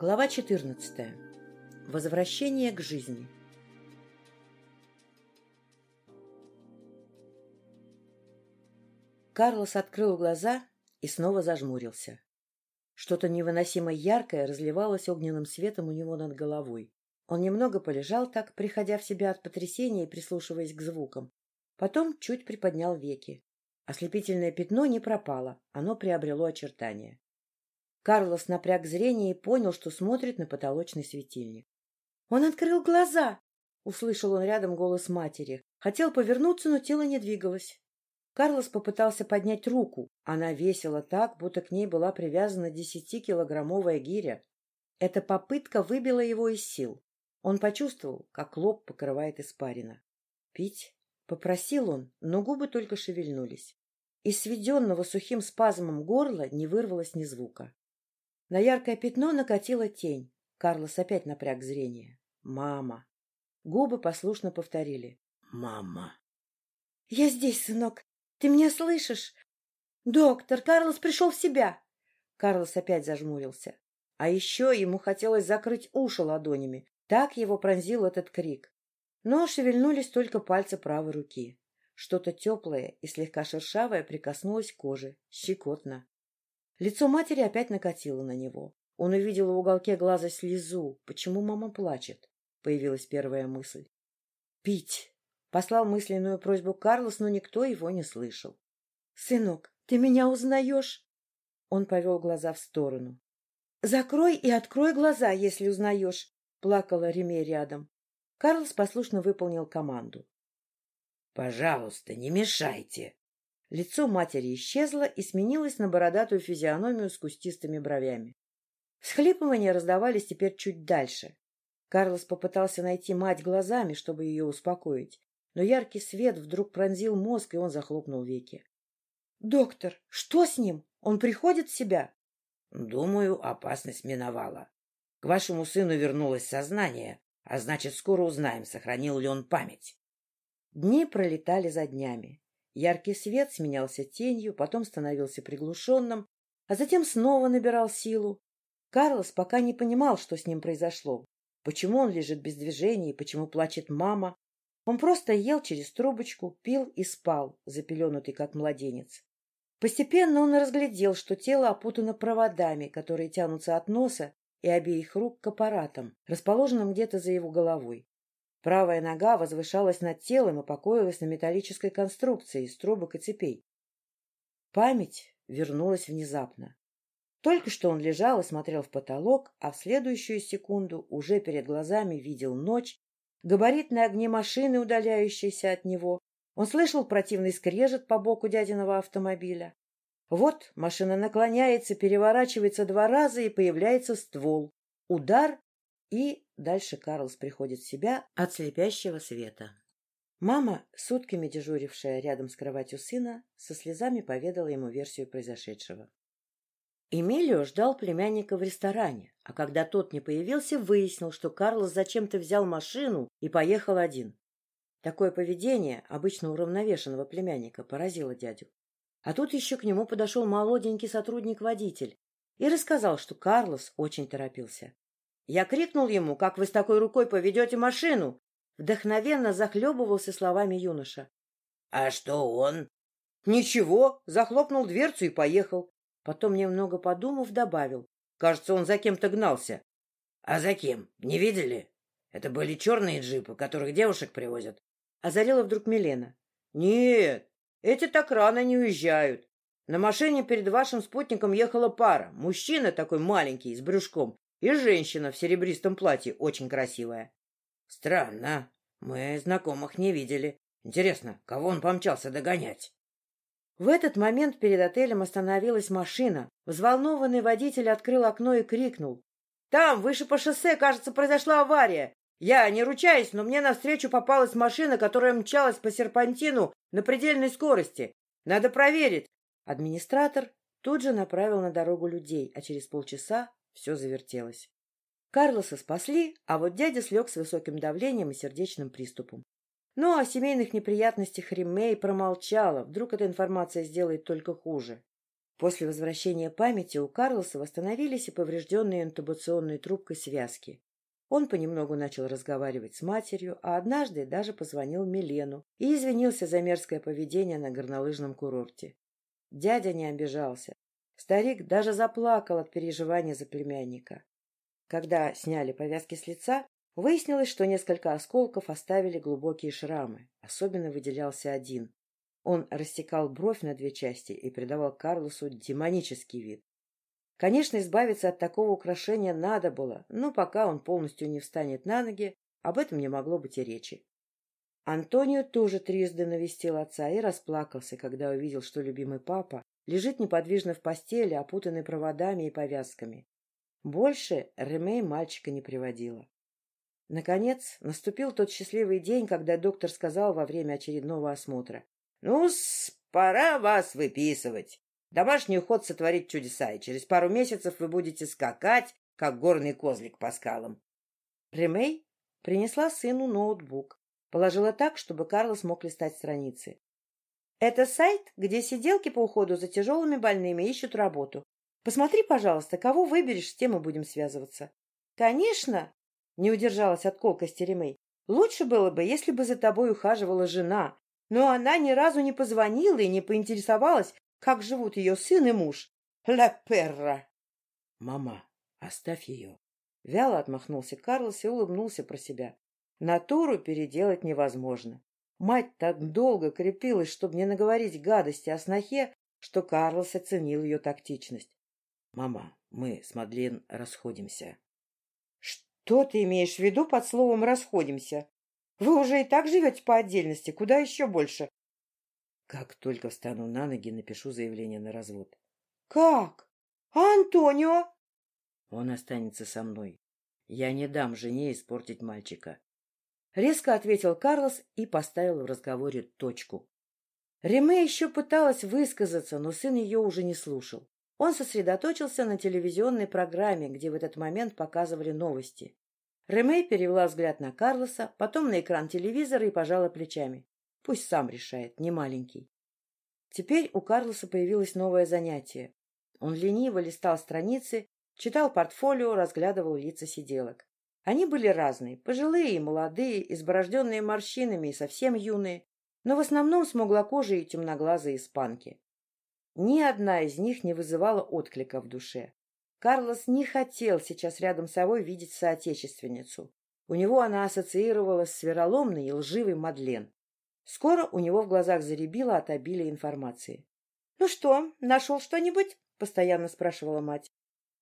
Глава 14. Возвращение к жизни. Карлос открыл глаза и снова зажмурился. Что-то невыносимо яркое разливалось огненным светом у него над головой. Он немного полежал так, приходя в себя от потрясения и прислушиваясь к звукам. Потом чуть приподнял веки. Ослепительное пятно не пропало, оно приобрело очертания. Карлос напряг зрение и понял, что смотрит на потолочный светильник. «Он открыл глаза!» — услышал он рядом голос матери. Хотел повернуться, но тело не двигалось. Карлос попытался поднять руку. Она весила так, будто к ней была привязана десятикилограммовая гиря. Эта попытка выбила его из сил. Он почувствовал, как лоб покрывает испарина. «Пить?» — попросил он, но губы только шевельнулись. Из сведенного сухим спазмом горла не вырвалось ни звука. На яркое пятно накатила тень. Карлос опять напряг зрение. «Мама!» Губы послушно повторили. «Мама!» «Я здесь, сынок. Ты меня слышишь?» «Доктор, Карлос пришел в себя!» Карлос опять зажмурился. А еще ему хотелось закрыть уши ладонями. Так его пронзил этот крик. Но шевельнулись только пальцы правой руки. Что-то теплое и слегка шершавое прикоснулось к коже, щекотно. Лицо матери опять накатило на него. Он увидел в уголке глаза слезу. Почему мама плачет? Появилась первая мысль. Пить. Послал мысленную просьбу Карлос, но никто его не слышал. Сынок, ты меня узнаешь? Он повел глаза в сторону. Закрой и открой глаза, если узнаешь, плакала Реме рядом. Карлос послушно выполнил команду. — Пожалуйста, не мешайте, Лицо матери исчезло и сменилось на бородатую физиономию с кустистыми бровями. Схлипывания раздавались теперь чуть дальше. Карлос попытался найти мать глазами, чтобы ее успокоить, но яркий свет вдруг пронзил мозг, и он захлопнул веки. — Доктор, что с ним? Он приходит в себя? — Думаю, опасность миновала. К вашему сыну вернулось сознание, а значит, скоро узнаем, сохранил ли он память. Дни пролетали за днями. Яркий свет сменялся тенью, потом становился приглушенным, а затем снова набирал силу. Карлос пока не понимал, что с ним произошло, почему он лежит без движения и почему плачет мама. Он просто ел через трубочку, пил и спал, запеленутый как младенец. Постепенно он разглядел, что тело опутано проводами, которые тянутся от носа и обеих рук к аппаратам, расположенным где-то за его головой. Правая нога возвышалась над телом и покоилась на металлической конструкции из трубок и цепей. Память вернулась внезапно. Только что он лежал и смотрел в потолок, а в следующую секунду уже перед глазами видел ночь, габаритные огни машины, удаляющиеся от него. Он слышал противный скрежет по боку дядиного автомобиля. Вот машина наклоняется, переворачивается два раза, и появляется ствол. Удар, и дальше Карлс приходит в себя от слепящего света. Мама, сутками дежурившая рядом с кроватью сына, со слезами поведала ему версию произошедшего. Эмилио ждал племянника в ресторане, а когда тот не появился, выяснил, что Карлос зачем-то взял машину и поехал один. Такое поведение обычно уравновешенного племянника поразило дядю. А тут еще к нему подошел молоденький сотрудник-водитель и рассказал, что Карлос очень торопился. Я крикнул ему, как вы с такой рукой поведете машину. Вдохновенно захлебывался словами юноша. — А что он? — Ничего, захлопнул дверцу и поехал. Потом, немного подумав, добавил. Кажется, он за кем-то гнался. — А за кем? Не видели? Это были черные джипы, которых девушек привозят. Озарила вдруг Милена. — Нет, эти так рано не уезжают. На машине перед вашим спутником ехала пара. Мужчина такой маленький, с брюшком, и женщина в серебристом платье очень красивая. Странно. Мы знакомых не видели. Интересно, кого он помчался догонять? В этот момент перед отелем остановилась машина. Взволнованный водитель открыл окно и крикнул. «Там, выше по шоссе, кажется, произошла авария. Я не ручаюсь, но мне навстречу попалась машина, которая мчалась по серпантину на предельной скорости. Надо проверить». Администратор тут же направил на дорогу людей, а через полчаса все завертелось. Карлоса спасли, а вот дядя слег с высоким давлением и сердечным приступом. Но о семейных неприятностях Риммей промолчала, вдруг эта информация сделает только хуже. После возвращения памяти у Карлоса восстановились и поврежденные интубационной трубкой связки. Он понемногу начал разговаривать с матерью, а однажды даже позвонил Милену и извинился за мерзкое поведение на горнолыжном курорте. Дядя не обижался. Старик даже заплакал от переживания за племянника. Когда сняли повязки с лица, выяснилось, что несколько осколков оставили глубокие шрамы. Особенно выделялся один. Он рассекал бровь на две части и придавал Карлосу демонический вид. Конечно, избавиться от такого украшения надо было, но пока он полностью не встанет на ноги, об этом не могло быть и речи. Антонио тоже трижды навестил отца и расплакался, когда увидел, что любимый папа лежит неподвижно в постели, опутанный проводами и повязками. Больше Ремей мальчика не приводила. Наконец, наступил тот счастливый день, когда доктор сказал во время очередного осмотра. — Ну, пора вас выписывать. Домашний уход сотворит чудеса, и через пару месяцев вы будете скакать, как горный козлик по скалам. Ремей принесла сыну ноутбук, положила так, чтобы Карлос мог листать страницы. Это сайт, где сиделки по уходу за тяжелыми больными ищут работу. Посмотри, пожалуйста, кого выберешь, с тем мы будем связываться. Конечно, не удержалась от колкости Ремей. Лучше было бы, если бы за тобой ухаживала жена, но она ни разу не позвонила и не поинтересовалась, как живут ее сын и муж. Ла перра! — Мама, оставь ее. Вяло отмахнулся Карлос и улыбнулся про себя. Натуру переделать невозможно. Мать так долго крепилась, чтобы не наговорить гадости о снохе, что Карлос оценил ее тактичность. — Мама, мы с Мадлен расходимся. — Что ты имеешь в виду под словом «расходимся»? Вы уже и так живете по отдельности, куда еще больше? Как только встану на ноги, напишу заявление на развод. — Как? А Антонио? — Он останется со мной. Я не дам жене испортить мальчика. Резко ответил Карлос и поставил в разговоре точку. Реме еще пыталась высказаться, но сын ее уже не слушал. Он сосредоточился на телевизионной программе, где в этот момент показывали новости. Реме перевела взгляд на Карлоса, потом на экран телевизора и пожала плечами. Пусть сам решает, не маленький. Теперь у Карлоса появилось новое занятие. Он лениво листал страницы, читал портфолио, разглядывал лица сиделок. Они были разные, пожилые и молодые, изборожденные морщинами и совсем юные, но в основном смуглокожие и темноглазые испанки. Ни одна из них не вызывала отклика в душе. Карлос не хотел сейчас рядом с собой видеть соотечественницу. У него она ассоциировалась с вероломной и лживой Мадлен. Скоро у него в глазах заребило от обилия информации. — Ну что, нашел что-нибудь? — постоянно спрашивала мать.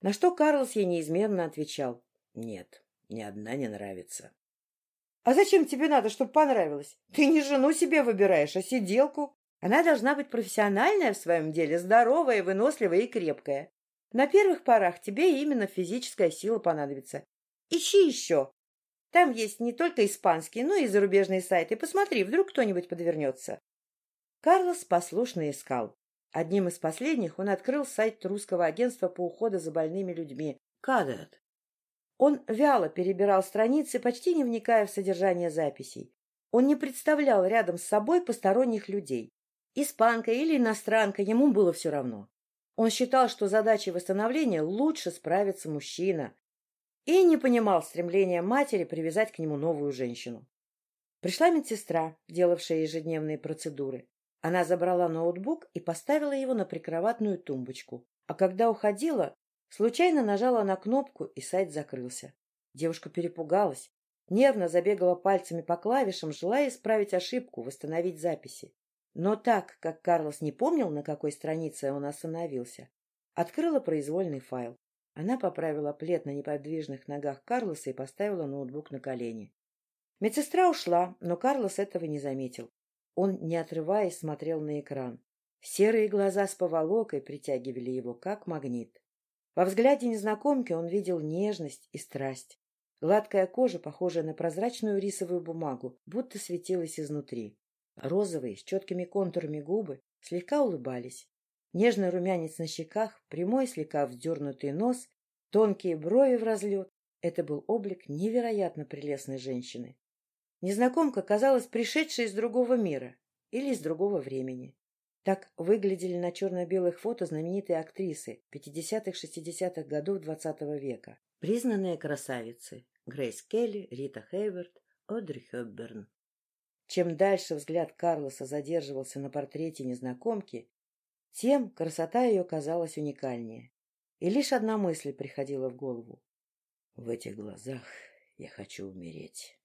На что Карлос ей неизменно отвечал. — Нет, ни одна не нравится. — А зачем тебе надо, чтобы понравилось? Ты не жену себе выбираешь, а сиделку. Она должна быть профессиональная в своем деле, здоровая, выносливая и крепкая. На первых порах тебе именно физическая сила понадобится. Ищи еще. Там есть не только испанские, но и зарубежные сайты. Посмотри, вдруг кто-нибудь подвернется. Карлос послушно искал. Одним из последних он открыл сайт русского агентства по уходу за больными людьми «Кадет». Он вяло перебирал страницы, почти не вникая в содержание записей. Он не представлял рядом с собой посторонних людей. Испанка или иностранка, ему было все равно. Он считал, что задачей восстановления лучше справится мужчина, и не понимал стремления матери привязать к нему новую женщину. Пришла медсестра, делавшая ежедневные процедуры. Она забрала ноутбук и поставила его на прикроватную тумбочку. А когда уходила, случайно нажала на кнопку, и сайт закрылся. Девушка перепугалась, нервно забегала пальцами по клавишам, желая исправить ошибку, восстановить записи. Но так, как Карлос не помнил, на какой странице он остановился, открыла произвольный файл. Она поправила плед на неподвижных ногах Карлоса и поставила ноутбук на колени. Медсестра ушла, но Карлос этого не заметил. Он, не отрываясь, смотрел на экран. Серые глаза с поволокой притягивали его, как магнит. Во взгляде незнакомки он видел нежность и страсть. Гладкая кожа, похожая на прозрачную рисовую бумагу, будто светилась изнутри. Розовые, с четкими контурами губы слегка улыбались. Нежный румянец на щеках, прямой слегка вздернутый нос, тонкие брови в разлет. Это был облик невероятно прелестной женщины. Незнакомка казалась пришедшей из другого мира или из другого времени. Так выглядели на черно-белых фото знаменитые актрисы 50-60-х годов XX -го века. Признанные красавицы Грейс Келли, Рита Хейвард, Одри Хепберн. Чем дальше взгляд Карлоса задерживался на портрете незнакомки, тем красота ее казалась уникальнее. И лишь одна мысль приходила в голову. В этих глазах я хочу умереть.